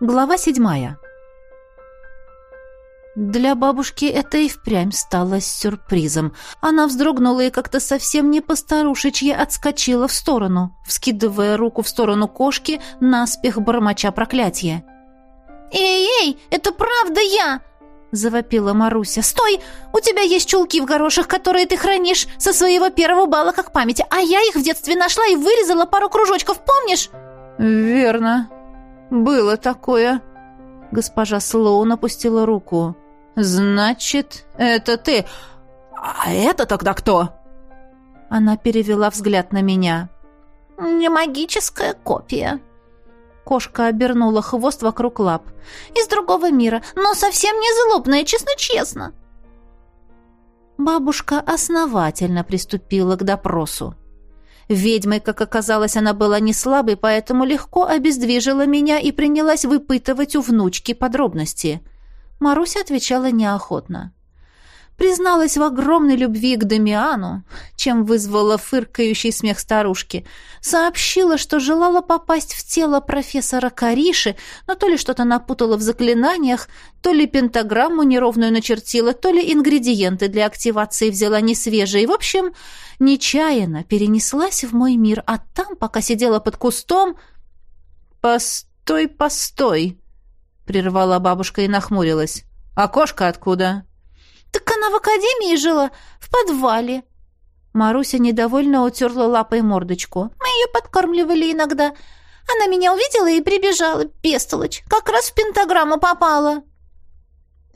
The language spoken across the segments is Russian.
Глава седьмая. Для бабушки это и впрямь стало сюрпризом. Она вздрогнула и как-то совсем не постарушечье отскочила в сторону, вскидывая руку в сторону кошки, наспех бормоча проклятие. «Эй-эй, это правда я!» — завопила Маруся. «Стой! У тебя есть чулки в горошах, которые ты хранишь со своего первого бала как памяти, а я их в детстве нашла и вырезала пару кружочков, помнишь?» «Верно. Было такое». Госпожа Слоун опустила руку. «Значит, это ты. А это тогда кто?» Она перевела взгляд на меня. «Не магическая копия». Кошка обернула хвост вокруг лап. «Из другого мира, но совсем не злобная, честно-честно». Бабушка основательно приступила к допросу. Ведьмой, как оказалось, она была не слабой, поэтому легко обездвижила меня и принялась выпытывать у внучки подробности – Маруся отвечала неохотно. Призналась в огромной любви к Дамиану, чем вызвала фыркающий смех старушки. Сообщила, что желала попасть в тело профессора Кариши, но то ли что-то напутала в заклинаниях, то ли пентаграмму неровную начертила, то ли ингредиенты для активации взяла несвежие. В общем, нечаянно перенеслась в мой мир, а там, пока сидела под кустом... «Постой, постой!» прервала бабушка и нахмурилась. «А кошка откуда?» «Так она в академии жила, в подвале». Маруся недовольно утерла лапой мордочку. «Мы ее подкармливали иногда. Она меня увидела и прибежала, бестолочь. Как раз в пентаграмму попала».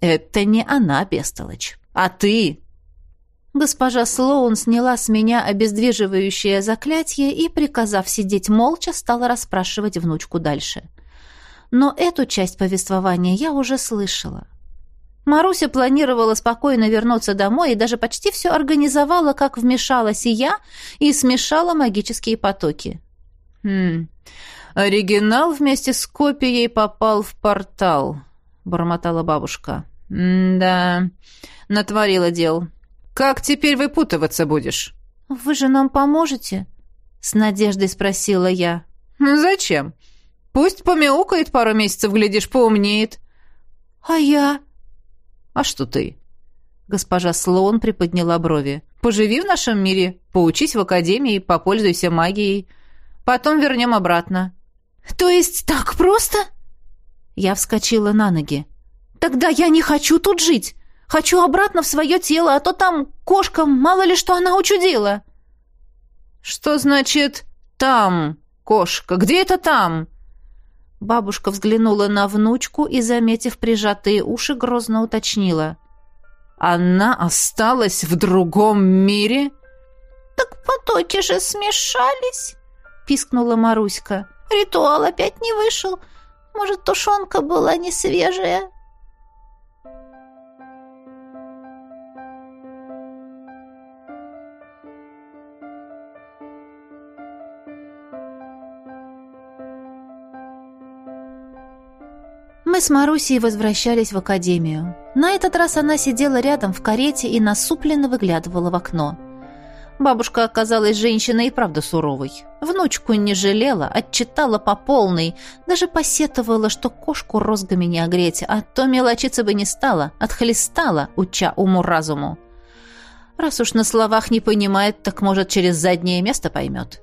«Это не она, бестолочь, а ты!» Госпожа Слоун сняла с меня обездвиживающее заклятие и, приказав сидеть молча, стала расспрашивать внучку дальше. — но эту часть повествования я уже слышала. Маруся планировала спокойно вернуться домой и даже почти все организовала, как вмешалась и я, и смешала магические потоки. «Хм, оригинал вместе с копией попал в портал», — бормотала бабушка. «Да, натворила дел. Как теперь выпутываться будешь?» «Вы же нам поможете?» — с надеждой спросила я. «Зачем? Пусть помяукает пару месяцев, глядишь, поумнеет. А я? А что ты? Госпожа Слоун приподняла брови. Поживи в нашем мире, поучись в академии, попользуйся магией. Потом вернем обратно. То есть так просто? Я вскочила на ноги. Тогда я не хочу тут жить. Хочу обратно в свое тело, а то там кошка, мало ли что она учудила. Что значит «там», кошка? Где это «там»? Бабушка взглянула на внучку и, заметив прижатые уши, грозно уточнила. «Она осталась в другом мире?» «Так потоки же смешались!» — пискнула Маруська. «Ритуал опять не вышел. Может, тушенка была не свежая?» Мы с Марусей возвращались в академию. На этот раз она сидела рядом в карете и насупленно выглядывала в окно. Бабушка оказалась женщиной и правда суровой. Внучку не жалела, отчитала по полной, даже посетовала, что кошку розгами не огреть, а то мелочиться бы не стала, отхлестала, уча уму-разуму. Раз уж на словах не понимает, так, может, через заднее место поймет.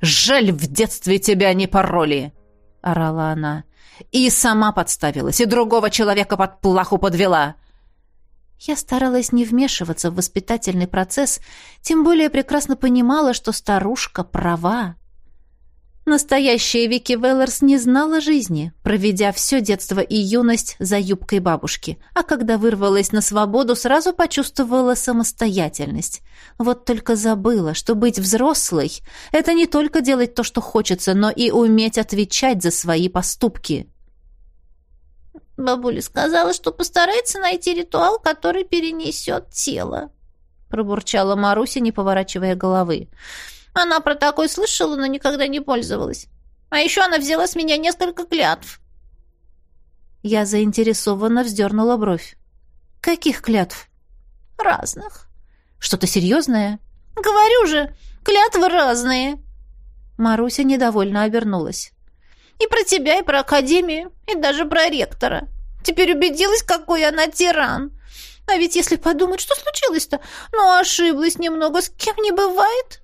«Жаль, в детстве тебя не пороли!» — орала она. И сама подставилась, и другого человека под плаху подвела. Я старалась не вмешиваться в воспитательный процесс, тем более прекрасно понимала, что старушка права. Настоящая Вики Веллерс не знала жизни, проведя все детство и юность за юбкой бабушки, а когда вырвалась на свободу, сразу почувствовала самостоятельность. Вот только забыла, что быть взрослой — это не только делать то, что хочется, но и уметь отвечать за свои поступки. «Бабуля сказала, что постарается найти ритуал, который перенесет тело», — пробурчала Маруся, не поворачивая головы. Она про такой слышала, но никогда не пользовалась. А еще она взяла с меня несколько клятв. Я заинтересованно вздернула бровь. Каких клятв? Разных. Что-то серьезное? Говорю же, клятвы разные. Маруся недовольно обернулась. И про тебя, и про академию, и даже про ректора. Теперь убедилась, какой она тиран. А ведь если подумать, что случилось-то? Ну, ошиблась немного, с кем не бывает, —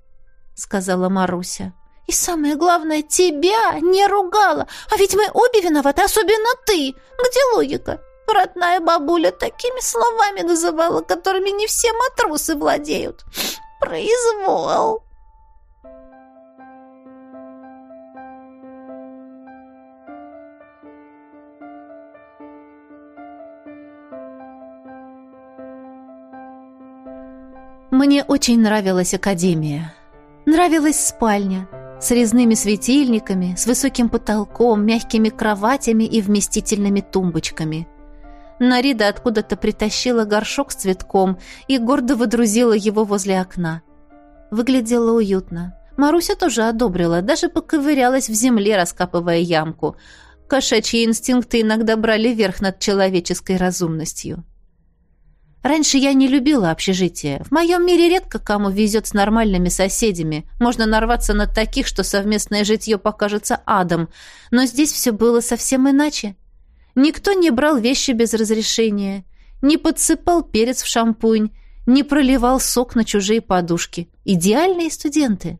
сказала Маруся. И самое главное, тебя не ругала. А ведь мы обе виноваты, особенно ты. Где логика? Родная бабуля такими словами называла, которыми не все матросы владеют. Произвол. Мне очень нравилась академия. Нравилась спальня с резными светильниками, с высоким потолком, мягкими кроватями и вместительными тумбочками. Нарида откуда-то притащила горшок с цветком и гордо выдрузила его возле окна. Выглядело уютно. Маруся тоже одобрила, даже поковырялась в земле, раскапывая ямку. Кошачьи инстинкты иногда брали верх над человеческой разумностью. Раньше я не любила общежитие. В моем мире редко кому везет с нормальными соседями. Можно нарваться на таких, что совместное житье покажется адом. Но здесь все было совсем иначе. Никто не брал вещи без разрешения, не подсыпал перец в шампунь, не проливал сок на чужие подушки. Идеальные студенты.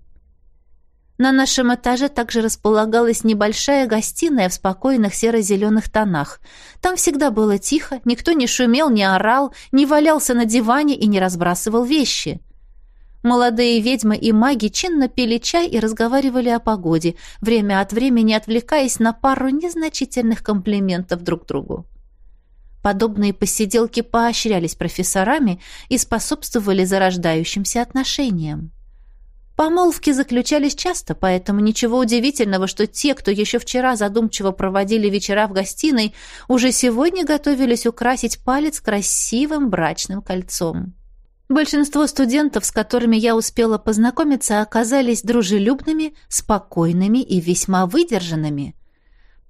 На нашем этаже также располагалась небольшая гостиная в спокойных серо-зеленых тонах. Там всегда было тихо, никто не шумел, не орал, не валялся на диване и не разбрасывал вещи. Молодые ведьмы и маги чинно пили чай и разговаривали о погоде, время от времени отвлекаясь на пару незначительных комплиментов друг другу. Подобные посиделки поощрялись профессорами и способствовали зарождающимся отношениям. Помолвки заключались часто, поэтому ничего удивительного, что те, кто еще вчера задумчиво проводили вечера в гостиной, уже сегодня готовились украсить палец красивым брачным кольцом. Большинство студентов, с которыми я успела познакомиться, оказались дружелюбными, спокойными и весьма выдержанными.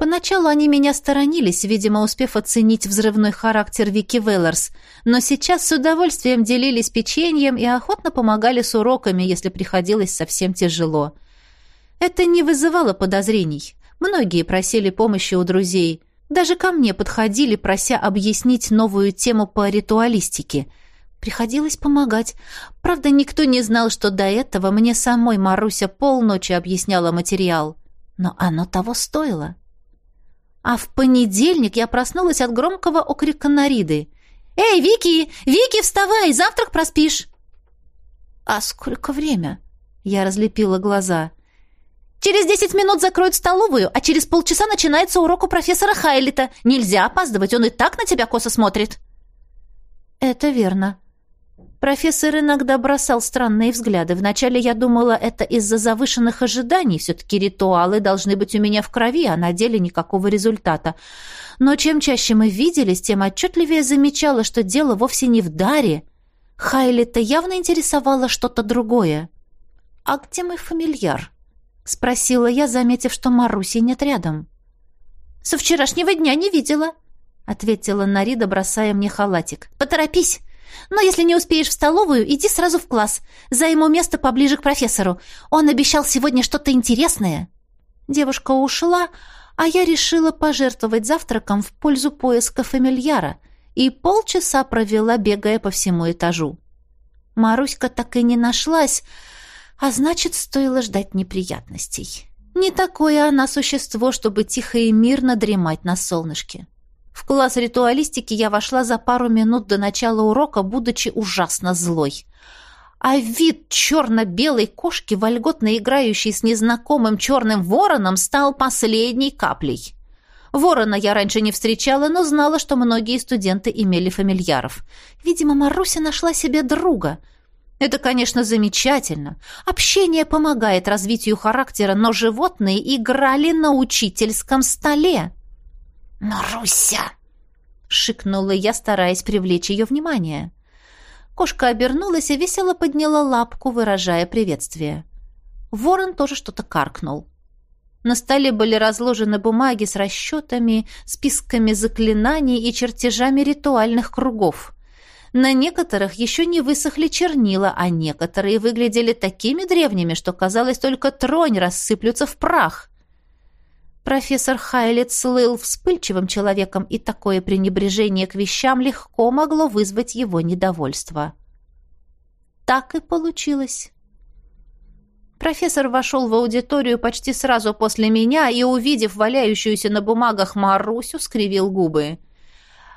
Поначалу они меня сторонились, видимо, успев оценить взрывной характер Вики Веллерс, но сейчас с удовольствием делились печеньем и охотно помогали с уроками, если приходилось совсем тяжело. Это не вызывало подозрений. Многие просили помощи у друзей. Даже ко мне подходили, прося объяснить новую тему по ритуалистике. Приходилось помогать. Правда, никто не знал, что до этого мне самой Маруся полночи объясняла материал. Но оно того стоило. А в понедельник я проснулась от громкого окрика Нариды. «Эй, Вики! Вики, вставай! Завтрак проспишь!» «А сколько время?» Я разлепила глаза. «Через десять минут закроют столовую, а через полчаса начинается урок у профессора Хайлита. Нельзя опаздывать, он и так на тебя косо смотрит». «Это верно. Профессор иногда бросал странные взгляды. Вначале я думала, это из-за завышенных ожиданий. Все-таки ритуалы должны быть у меня в крови, а на деле никакого результата. Но чем чаще мы виделись, тем отчетливее замечала, что дело вовсе не в даре. Хайли-то явно интересовало что-то другое. «А где мой фамильяр?» — спросила я, заметив, что Маруси нет рядом. «Со вчерашнего дня не видела», — ответила Нарида, бросая мне халатик. «Поторопись!» Но если не успеешь в столовую, иди сразу в класс. Займу место поближе к профессору. Он обещал сегодня что-то интересное». Девушка ушла, а я решила пожертвовать завтраком в пользу поиска фамильяра и полчаса провела, бегая по всему этажу. Маруська так и не нашлась, а значит, стоило ждать неприятностей. Не такое она существо, чтобы тихо и мирно дремать на солнышке. В класс ритуалистики я вошла за пару минут до начала урока, будучи ужасно злой. А вид черно-белой кошки, вольготно играющей с незнакомым черным вороном, стал последней каплей. Ворона я раньше не встречала, но знала, что многие студенты имели фамильяров. Видимо, Маруся нашла себе друга. Это, конечно, замечательно. Общение помогает развитию характера, но животные играли на учительском столе. «Маруся!» — шикнула я, стараясь привлечь ее внимание. Кошка обернулась и весело подняла лапку, выражая приветствие. Ворон тоже что-то каркнул. На столе были разложены бумаги с расчетами, списками заклинаний и чертежами ритуальных кругов. На некоторых еще не высохли чернила, а некоторые выглядели такими древними, что казалось только тронь рассыплются в прах. Профессор Хайлет слыл вспыльчивым человеком, и такое пренебрежение к вещам легко могло вызвать его недовольство. Так и получилось. Профессор вошел в аудиторию почти сразу после меня и, увидев валяющуюся на бумагах Марусю, скривил губы.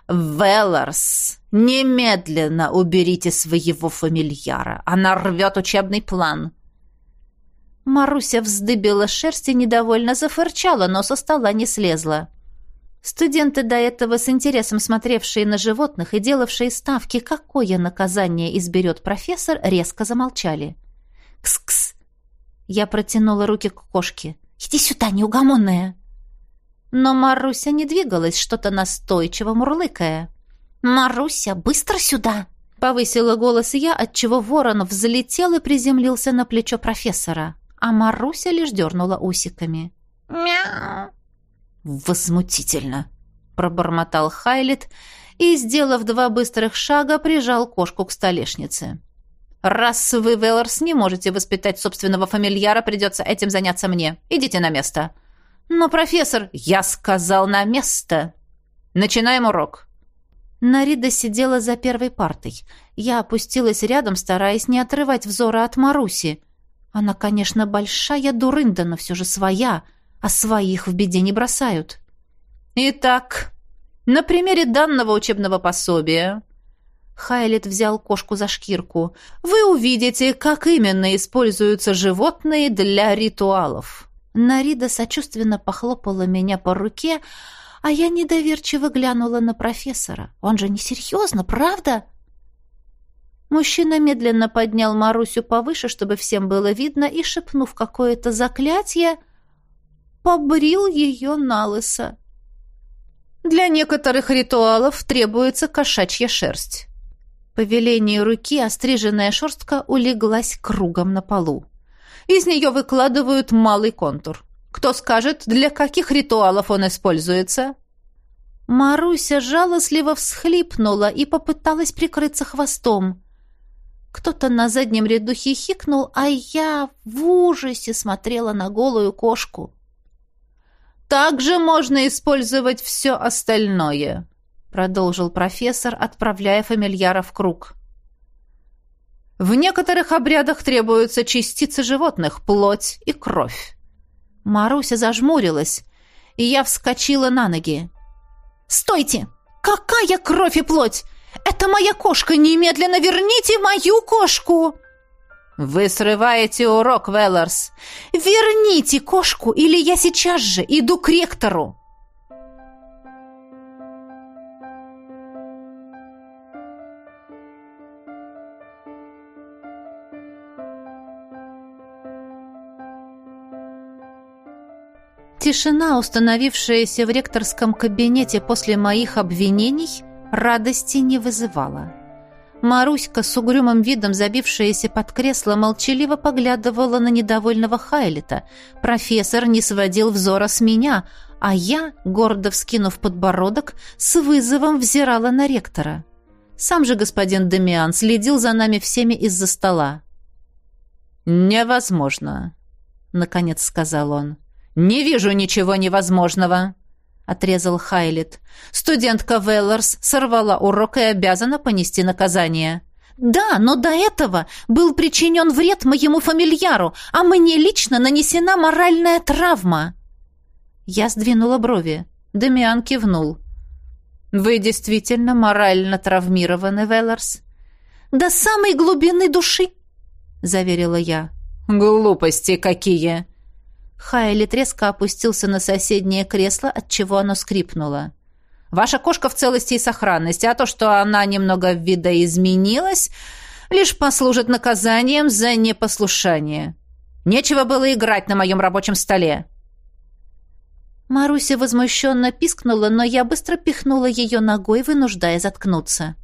«Велларс, немедленно уберите своего фамильяра. Она рвет учебный план». Маруся вздыбила шерсть и недовольно зафырчала, но со стола не слезла. Студенты, до этого с интересом смотревшие на животных и делавшие ставки, какое наказание изберет профессор, резко замолчали. «Кс-кс!» Я протянула руки к кошке. «Иди сюда, неугомонная!» Но Маруся не двигалась, что-то настойчиво мурлыкая. «Маруся, быстро сюда!» Повысила голос я, отчего ворон взлетел и приземлился на плечо профессора а Маруся лишь дернула усиками. «Мяу!» «Возмутительно!» — пробормотал Хайлит и, сделав два быстрых шага, прижал кошку к столешнице. «Раз вы, Велларс, не можете воспитать собственного фамильяра, придется этим заняться мне. Идите на место». «Но, профессор...» «Я сказал на место!» «Начинаем урок». Нарида сидела за первой партой. Я опустилась рядом, стараясь не отрывать взора от Маруси. Она, конечно, большая дурында, но все же своя, а своих в беде не бросают. Итак, на примере данного учебного пособия Хайлет взял кошку за шкирку. Вы увидите, как именно используются животные для ритуалов. Нарида сочувственно похлопала меня по руке, а я недоверчиво глянула на профессора. Он же несерьезно, правда? Мужчина медленно поднял Марусю повыше, чтобы всем было видно, и, шепнув какое-то заклятие, побрил ее на лысо. Для некоторых ритуалов требуется кошачья шерсть. По велению руки остриженная шерстка улеглась кругом на полу. Из нее выкладывают малый контур. Кто скажет, для каких ритуалов он используется? Маруся жалостливо всхлипнула и попыталась прикрыться хвостом. Кто-то на заднем ряду хихикнул, а я в ужасе смотрела на голую кошку. «Также можно использовать все остальное», — продолжил профессор, отправляя фамильяра в круг. «В некоторых обрядах требуются частицы животных, плоть и кровь». Маруся зажмурилась, и я вскочила на ноги. «Стойте! Какая кровь и плоть? «Это моя кошка! Немедленно верните мою кошку!» «Вы срываете урок, Велларс!» «Верните кошку, или я сейчас же иду к ректору!» Тишина, установившаяся в ректорском кабинете после моих обвинений, радости не вызывала. Маруська с угрюмым видом, забившаяся под кресло, молчаливо поглядывала на недовольного Хайлита. Профессор не сводил взора с меня, а я, гордо вскинув подбородок, с вызовом взирала на ректора. Сам же господин Демиан следил за нами всеми из-за стола. «Невозможно», — наконец сказал он. «Не вижу ничего невозможного». — отрезал Хайлит. «Студентка Велларс сорвала урок и обязана понести наказание». «Да, но до этого был причинен вред моему фамильяру, а мне лично нанесена моральная травма». Я сдвинула брови. Демиан кивнул. «Вы действительно морально травмированы, Велларс?» «До самой глубины души», — заверила я. «Глупости какие!» Хайли резко опустился на соседнее кресло, от чего оно скрипнуло. «Ваша кошка в целости и сохранности, а то, что она немного видоизменилась, лишь послужит наказанием за непослушание. Нечего было играть на моем рабочем столе». Маруся возмущенно пискнула, но я быстро пихнула ее ногой, вынуждая заткнуться.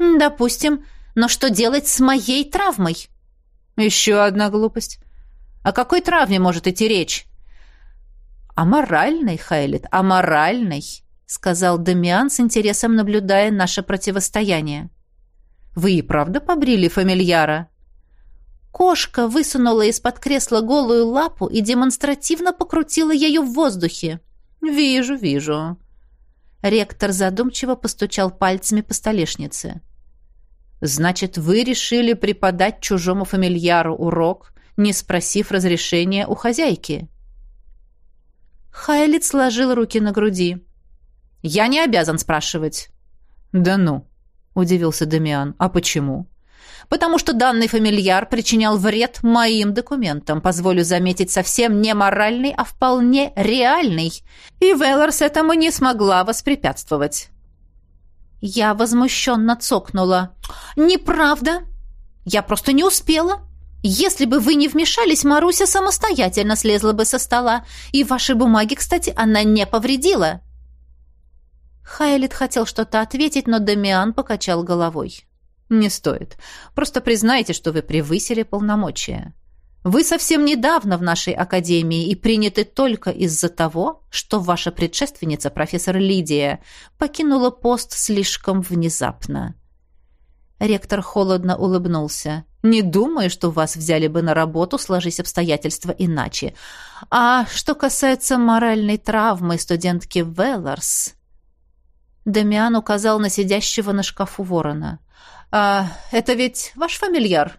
«Допустим, но что делать с моей травмой?» «Еще одна глупость. О какой травме может идти речь? О моральной, Хайлет, о моральной, сказал Дамиан с интересом наблюдая наше противостояние. Вы и правда побрили фамильяра? Кошка высунула из-под кресла голую лапу и демонстративно покрутила ее в воздухе. «Вижу, вижу». Ректор задумчиво постучал пальцами по столешнице. «Значит, вы решили преподать чужому фамильяру урок, не спросив разрешения у хозяйки?» Хайлит сложил руки на груди. «Я не обязан спрашивать». «Да ну», — удивился Дамиан. «А почему?» «Потому что данный фамильяр причинял вред моим документам, позволю заметить, совсем не моральный, а вполне реальный. И Велларс этому не смогла воспрепятствовать». Я возмущенно цокнула. «Неправда! Я просто не успела!» Если бы вы не вмешались, Маруся самостоятельно слезла бы со стола. И ваши бумаги, кстати, она не повредила. Хайлит хотел что-то ответить, но Дамиан покачал головой. «Не стоит. Просто признайте, что вы превысили полномочия. Вы совсем недавно в нашей академии и приняты только из-за того, что ваша предшественница, профессор Лидия, покинула пост слишком внезапно». Ректор холодно улыбнулся. «Не думаю, что вас взяли бы на работу, сложись обстоятельства иначе. А что касается моральной травмы студентки Велларс...» Дамиан указал на сидящего на шкафу ворона. «А это ведь ваш фамильяр?»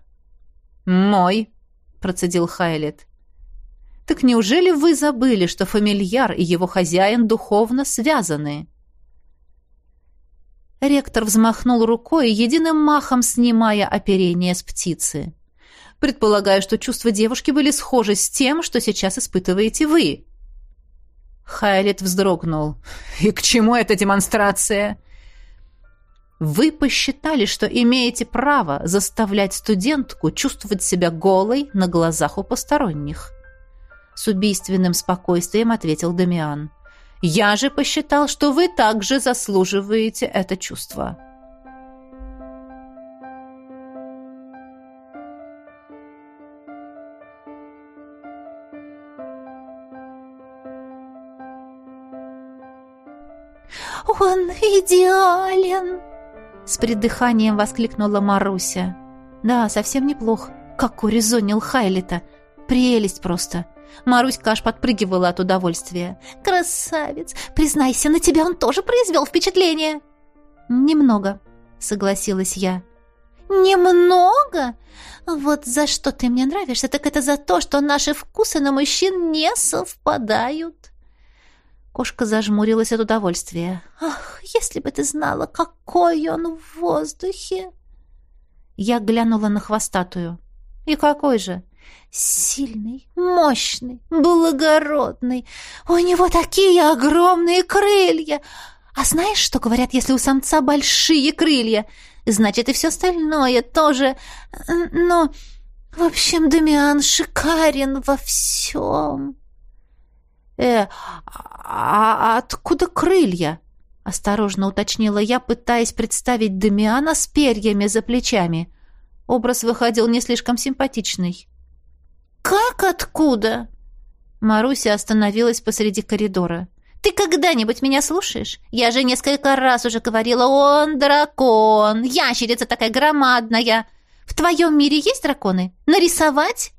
«Мой», — процедил Хайлет. «Так неужели вы забыли, что фамильяр и его хозяин духовно связаны?» Ректор взмахнул рукой, единым махом снимая оперение с птицы. «Предполагаю, что чувства девушки были схожи с тем, что сейчас испытываете вы». Хайлет вздрогнул. «И к чему эта демонстрация?» «Вы посчитали, что имеете право заставлять студентку чувствовать себя голой на глазах у посторонних». С убийственным спокойствием ответил Дамиан. Я же посчитал, что вы также заслуживаете это чувство. «Он идеален!» С придыханием воскликнула Маруся. «Да, совсем неплох. Как урезонил Хайлита. Прелесть просто. Маруська аж подпрыгивала от удовольствия. «Красавец! Признайся, на тебя он тоже произвел впечатление!» «Немного», — согласилась я. «Немного? Вот за что ты мне нравишься, так это за то, что наши вкусы на мужчин не совпадают». Кошка зажмурилась от удовольствия. «Ах, если бы ты знала, какой он в воздухе!» Я глянула на хвостатую. «И какой же?» Сильный, мощный, благородный. У него такие огромные крылья. А знаешь, что говорят, если у самца большие крылья? Значит, и все остальное тоже. Но, в общем, Дамиан шикарен во всем. Э, а откуда крылья? Осторожно уточнила я, пытаясь представить Дамиана с перьями за плечами. Образ выходил не слишком симпатичный. «Как откуда?» Маруся остановилась посреди коридора. «Ты когда-нибудь меня слушаешь? Я же несколько раз уже говорила, он дракон, ящерица такая громадная. В твоем мире есть драконы? Нарисовать?»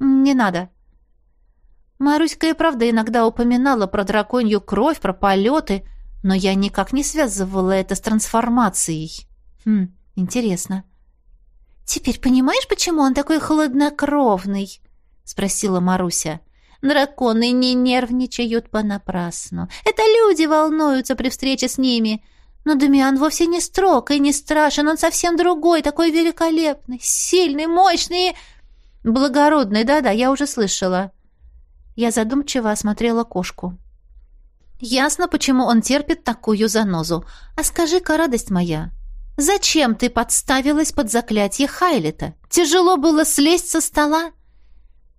«Не надо». Маруська и правда иногда упоминала про драконью кровь, про полеты, но я никак не связывала это с трансформацией. Хм, интересно. «Теперь понимаешь, почему он такой хладнокровный?» — спросила Маруся. «Драконы не нервничают понапрасну. Это люди волнуются при встрече с ними. Но Дамиан вовсе не строг и не страшен. Он совсем другой, такой великолепный, сильный, мощный. Благородный, да-да, я уже слышала». Я задумчиво осмотрела кошку. «Ясно, почему он терпит такую занозу. А скажи-ка, радость моя, зачем ты подставилась под заклятие Хайлета? Тяжело было слезть со стола?»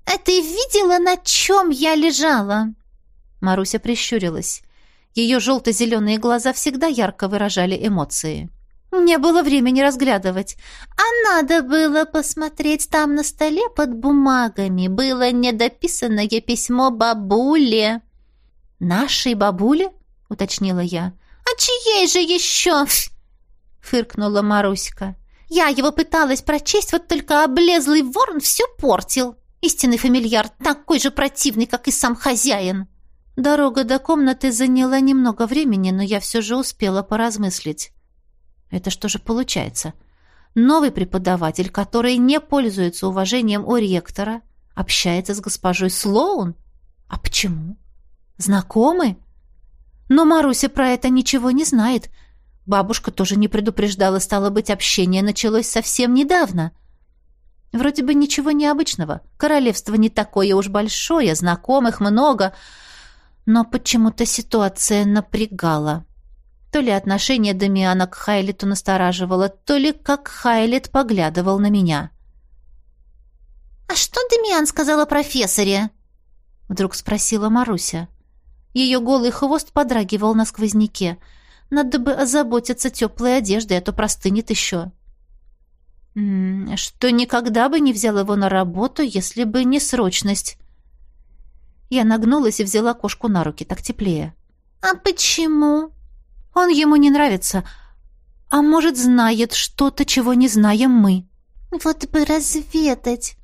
«А ты видела, на чем я лежала?» Маруся прищурилась. Ее желто-зеленые глаза всегда ярко выражали эмоции. «Не было времени разглядывать. А надо было посмотреть там на столе под бумагами. Было недописанное письмо бабуле». «Нашей бабуле?» — уточнила я. «А чьей же еще?» — фыркнула Маруська. Я его пыталась прочесть, вот только облезлый ворон все портил. Истинный фамильяр такой же противный, как и сам хозяин. Дорога до комнаты заняла немного времени, но я все же успела поразмыслить. Это что же получается? Новый преподаватель, который не пользуется уважением у ректора, общается с госпожой Слоун? А почему? Знакомы? Но Маруся про это ничего не знает. Бабушка тоже не предупреждала, стало быть, общение началось совсем недавно. Вроде бы ничего необычного. Королевство не такое уж большое, знакомых много, но почему-то ситуация напрягала. То ли отношение Дамиана к Хайлету настораживало, то ли как Хайлет поглядывал на меня. «А что Дамиан сказал о профессоре?» Вдруг спросила Маруся. Ее голый хвост подрагивал на сквозняке. Надо бы озаботиться теплой одеждой, а то простынет еще. Что никогда бы не взял его на работу, если бы не срочность. Я нагнулась и взяла кошку на руки, так теплее. «А почему?» «Он ему не нравится. А может, знает что-то, чего не знаем мы». «Вот бы разведать».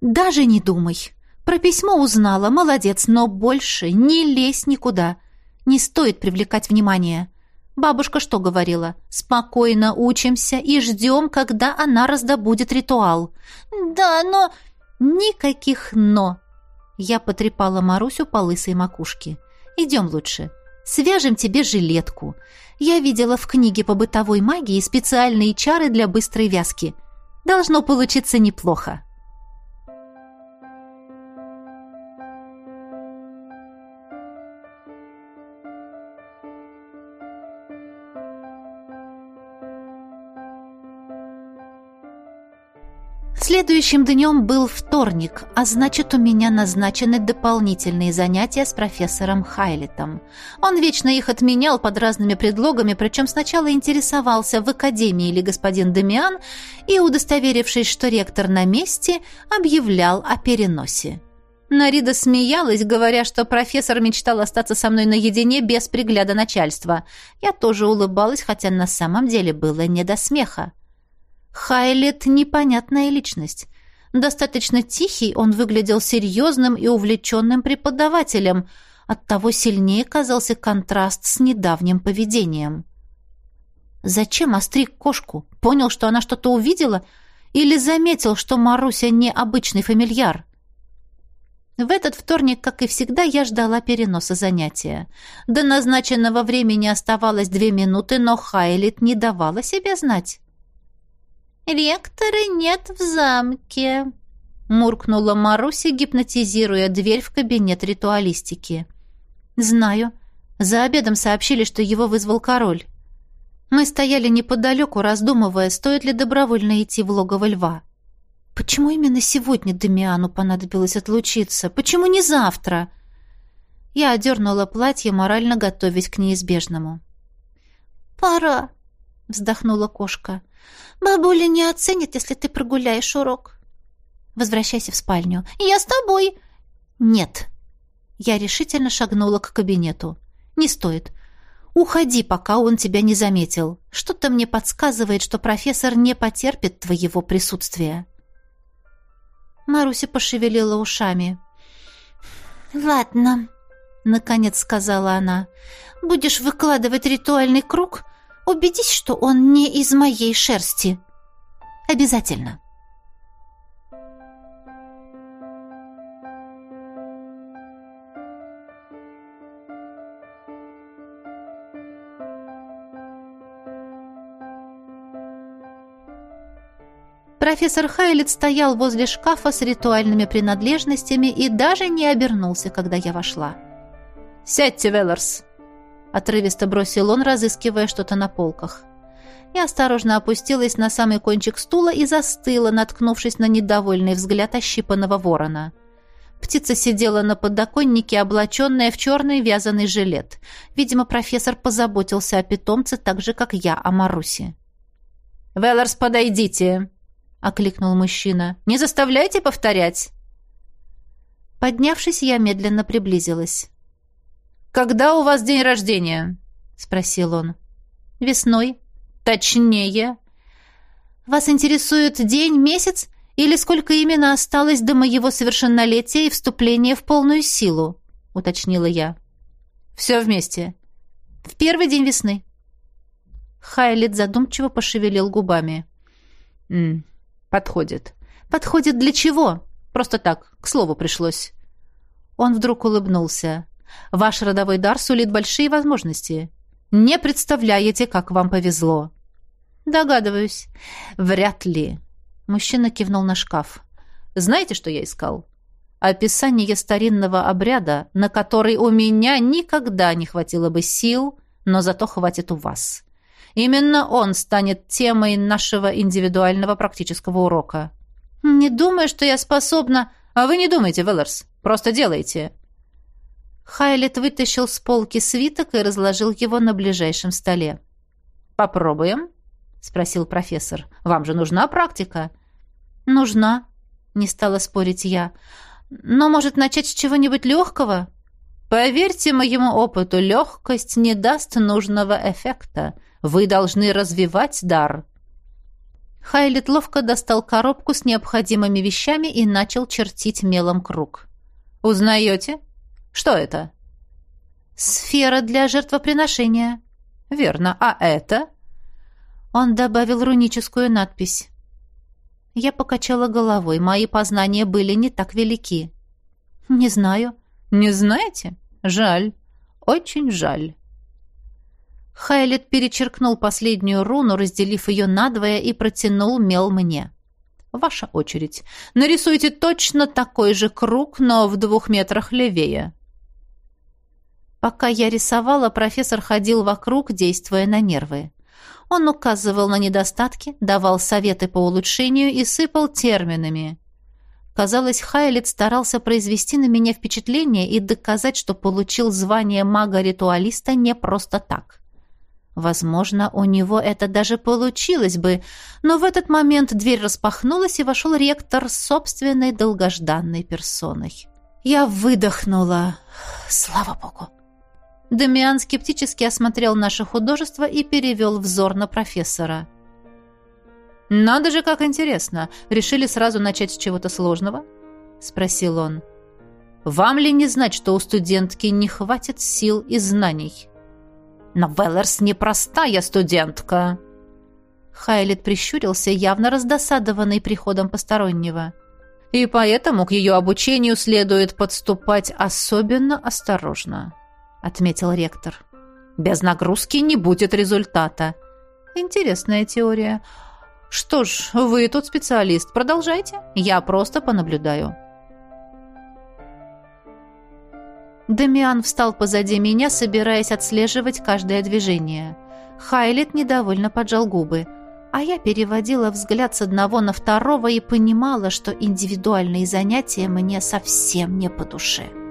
«Даже не думай. Про письмо узнала, молодец, но больше не лезь никуда. Не стоит привлекать внимание». Бабушка что говорила? Спокойно учимся и ждем, когда она раздобудет ритуал. Да, но... Никаких «но». Я потрепала Марусю по лысой макушке. Идем лучше. Свяжем тебе жилетку. Я видела в книге по бытовой магии специальные чары для быстрой вязки. Должно получиться неплохо. Следующим днем был вторник, а значит, у меня назначены дополнительные занятия с профессором Хайлетом. Он вечно их отменял под разными предлогами, причем сначала интересовался, в академии ли господин Демиан, и, удостоверившись, что ректор на месте, объявлял о переносе. Нарида смеялась, говоря, что профессор мечтал остаться со мной наедине без пригляда начальства. Я тоже улыбалась, хотя на самом деле было не до смеха. Хайлет — непонятная личность. Достаточно тихий, он выглядел серьезным и увлеченным преподавателем, оттого сильнее казался контраст с недавним поведением. Зачем остриг кошку? Понял, что она что-то увидела? Или заметил, что Маруся не обычный фамильяр? В этот вторник, как и всегда, я ждала переноса занятия. До назначенного времени оставалось две минуты, но Хайлит не давала себе знать. «Ректора нет в замке», — муркнула Маруся, гипнотизируя дверь в кабинет ритуалистики. «Знаю. За обедом сообщили, что его вызвал король. Мы стояли неподалеку, раздумывая, стоит ли добровольно идти в логово льва. Почему именно сегодня Демиану понадобилось отлучиться? Почему не завтра?» Я одернула платье, морально готовясь к неизбежному. «Пора», — вздохнула кошка. Бабуля не оценит, если ты прогуляешь урок. Возвращайся в спальню. Я с тобой. Нет. Я решительно шагнула к кабинету. Не стоит. Уходи, пока он тебя не заметил. Что-то мне подсказывает, что профессор не потерпит твоего присутствия. Маруся пошевелила ушами. «Ладно», — наконец сказала она. «Будешь выкладывать ритуальный круг, Убедись, что он не из моей шерсти. Обязательно. Профессор Хайлет стоял возле шкафа с ритуальными принадлежностями и даже не обернулся, когда я вошла. «Сядьте, Велларс!» Отрывисто бросил он, разыскивая что-то на полках. Я осторожно опустилась на самый кончик стула и застыла, наткнувшись на недовольный взгляд ощипанного ворона. Птица сидела на подоконнике, облаченная в черный вязаный жилет. Видимо, профессор позаботился о питомце так же, как я о Марусе. «Велларс, подойдите!» — окликнул мужчина. «Не заставляйте повторять!» Поднявшись, я медленно приблизилась. «Когда у вас день рождения?» — спросил он. «Весной». «Точнее». «Вас интересует день, месяц или сколько именно осталось до моего совершеннолетия и вступления в полную силу?» — уточнила я. «Все вместе. В первый день весны». Хайлит задумчиво пошевелил губами. «М -м, «Подходит». «Подходит для чего?» «Просто так, к слову пришлось». Он вдруг улыбнулся. «Ваш родовой дар сулит большие возможности. Не представляете, как вам повезло». «Догадываюсь». «Вряд ли». Мужчина кивнул на шкаф. «Знаете, что я искал?» «Описание старинного обряда, на который у меня никогда не хватило бы сил, но зато хватит у вас. Именно он станет темой нашего индивидуального практического урока». «Не думаю, что я способна...» «А вы не думайте, Веллерс. Просто делайте». Хайлет вытащил с полки свиток и разложил его на ближайшем столе. «Попробуем?» — спросил профессор. «Вам же нужна практика?» «Нужна», — не стала спорить я. «Но, может, начать с чего-нибудь легкого?» «Поверьте моему опыту, легкость не даст нужного эффекта. Вы должны развивать дар». Хайлет ловко достал коробку с необходимыми вещами и начал чертить мелом круг. «Узнаете? Что это?» «Сфера для жертвоприношения». «Верно. А это?» Он добавил руническую надпись. Я покачала головой. Мои познания были не так велики. «Не знаю». «Не знаете? Жаль. Очень жаль». Хайлет перечеркнул последнюю руну, разделив ее надвое, и протянул мел мне. «Ваша очередь. Нарисуйте точно такой же круг, но в двух метрах левее». Пока я рисовала, профессор ходил вокруг, действуя на нервы. Он указывал на недостатки, давал советы по улучшению и сыпал терминами. Казалось, Хайлет старался произвести на меня впечатление и доказать, что получил звание мага-ритуалиста не просто так. Возможно, у него это даже получилось бы, но в этот момент дверь распахнулась, и вошел ректор с собственной долгожданной персоной. Я выдохнула. Слава богу. Дамиан скептически осмотрел наше художество и перевел взор на профессора. «Надо же, как интересно! Решили сразу начать с чего-то сложного?» — спросил он. «Вам ли не знать, что у студентки не хватит сил и знаний?» «Но Веллерс непростая студентка!» Хайлет прищурился, явно раздосадованный приходом постороннего. «И поэтому к ее обучению следует подступать особенно осторожно» отметил ректор. Без нагрузки не будет результата. Интересная теория. Что ж, вы тут специалист. Продолжайте. Я просто понаблюдаю. Демиан встал позади меня, собираясь отслеживать каждое движение. Хайлет недовольно поджал губы, а я переводила взгляд с одного на второго и понимала, что индивидуальные занятия мне совсем не по душе.